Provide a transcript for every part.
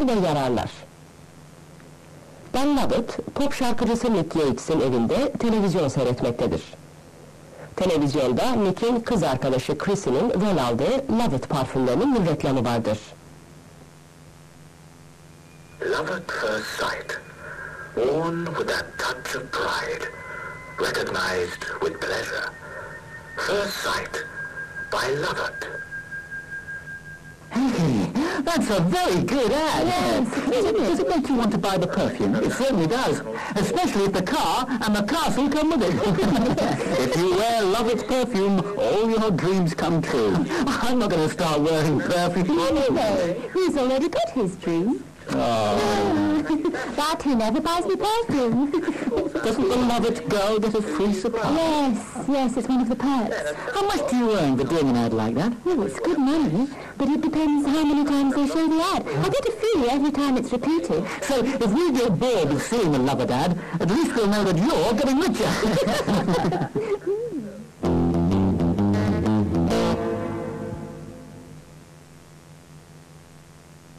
ve yararlar. Ben Lovett, pop şarkıcısı Nick Yates'in evinde televizyon seyretmektedir. Televizyonda Nick'in kız arkadaşı Chrissy'nin rol aldığı Lovett parfümlerinin bir reklamı vardır. Love at first sight, worn with that touch of pride, recognized with pleasure. First sight by Lovett. That's a very good ad. Yes. Does it, does it make you want to buy the perfume? It certainly does. Especially if the car and the castle come with it. if you wear Lovett's perfume, all your dreams come true. I'm not going to start wearing perfume. Anyway, he's already got his dream. Oh. but he never buys me perfume. Doesn't the Lovett girl get a free supply? yes, yes, it's one of the perks. How much do you earn for doing an ad like that? Well, it's good money, but it depends how many times they show the ad. I get a fee every time it's repeated. So if we get bored of seeing the Lovett ad, at least we'll know that you're getting richer.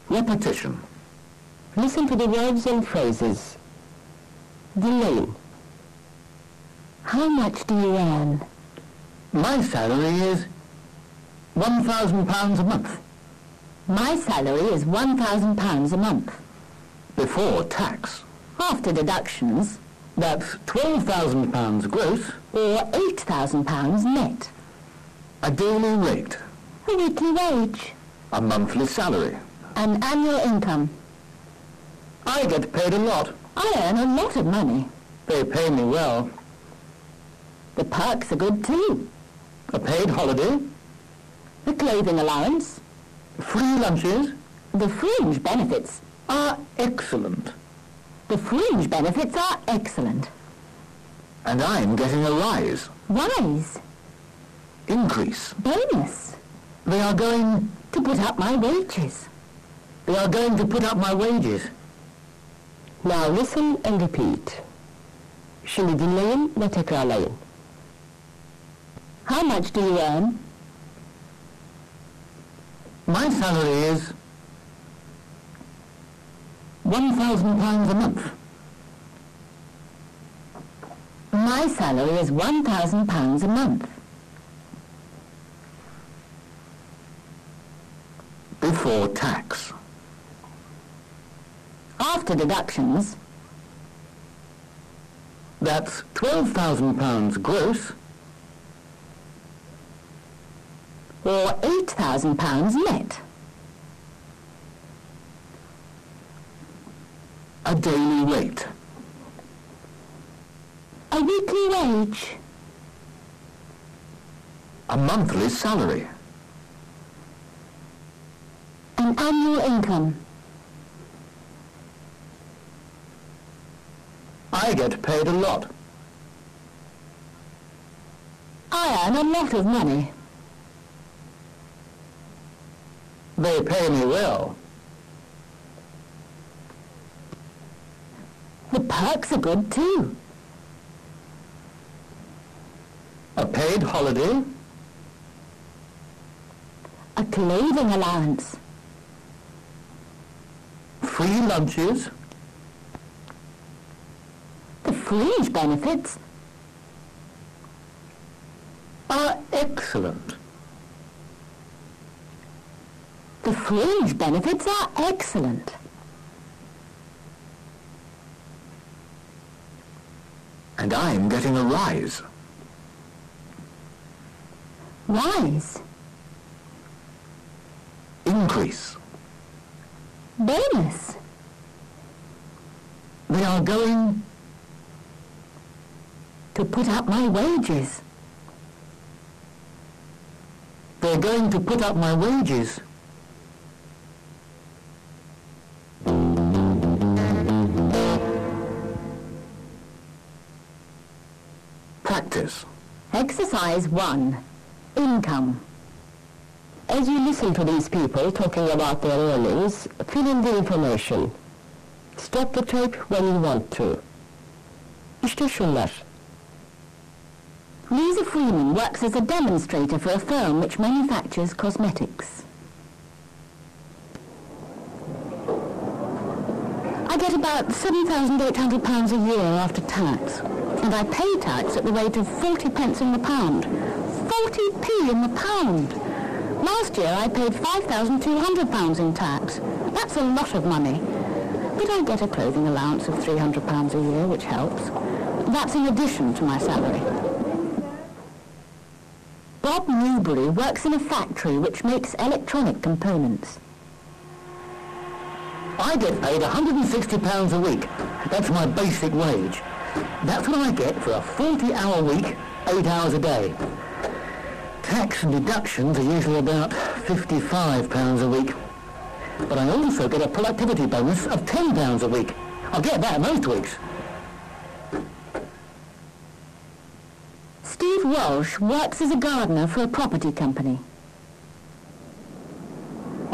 Repetition. Listen to the words and phrases. Delane, How much do you earn? My salary is £1,000 a month My salary is £1,000 a month. before tax. After deductions, That's £12,000 gross, or £8,000 net. a daily rate, A weekly wage. a monthly salary. An annual income. I get paid a lot. I earn a lot of money. They pay me well. The perks are good too. A paid holiday, The clothing allowance, free lunches the fringe benefits. are excellent. The fringe benefits are excellent. And I'm getting a rise, Rise, increase. bonus, They are going, to put up my wages. they are going to put up my wages. Now listen and repeat. Şimdi dinleyin ve tekrarlayın. How much do you earn? My salary is £1,000 a month. My salary is £1,000 a month. Before tax. After deductions, That's £12,000 gross, or £8,000 net. a daily rate. A weekly wage. A monthly salary. An annual income. I get paid a lot. I earn a lot of money. They pay me well. The perks are good too. A paid holiday, A clothing allowance. free lunches, The fringe benefits. are excellent. The fringe benefits are excellent. And I'm getting a rise. Rise. Increase. Bonus. They are going, To put up my wages. they're going to put up my wages. Practice. Exercise 1. Income. As you listen to these people talking about their earnings, fill in the information. Stop the tape when you want to. İşte şunlar. Lisa Freeman works as a demonstrator for a firm which manufactures cosmetics. I get about £7,800 a year after tax. And I pay tax at the rate of 40 pence in the pound. 40p in the pound! Last year I paid £5,200 in tax. That's a lot of money. But I get a clothing allowance of £300 a year, which helps. That's in addition to my salary. Bob Newbury works in a factory which makes electronic components. I get paid £160 a week. That's my basic wage. That's what I get for a 40-hour week, 8 hours a day. Tax and deductions are usually about £55 a week. But I also get a productivity bonus of £10 a week. I'll get that most weeks. Walsh works as a gardener for a property company.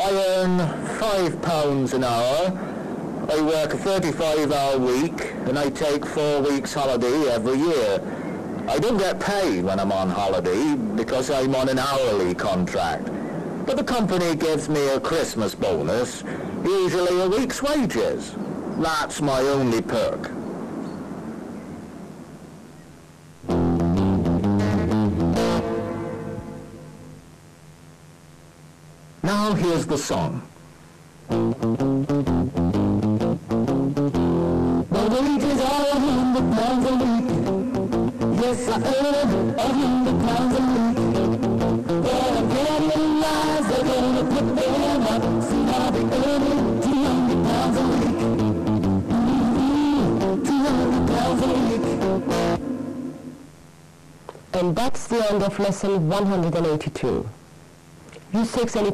I earn five pounds an hour. I work a 35-hour week, and I take four weeks holiday every year. I don't get paid when I'm on holiday because I'm on an hourly contract. But the company gives me a Christmas bonus, usually a week's wages. That's my only perk. Here's the song. My wages are a hundred pounds a week. Yes, I earn a hundred pounds a week. But I'm getting lies, they're gonna put them up. See how they earning two hundred pounds a week. Mhm, Two hundred. And that's the end of lesson 182. Use 6 and